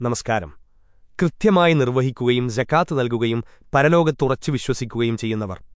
നമസ്കാരം. കൃത്യമായി നിർവഹിക്കുകയും ജക്കാത്ത് നൽകുകയും പരലോകത്തുറച്ചു വിശ്വസിക്കുകയും ചെയ്യുന്നവർ.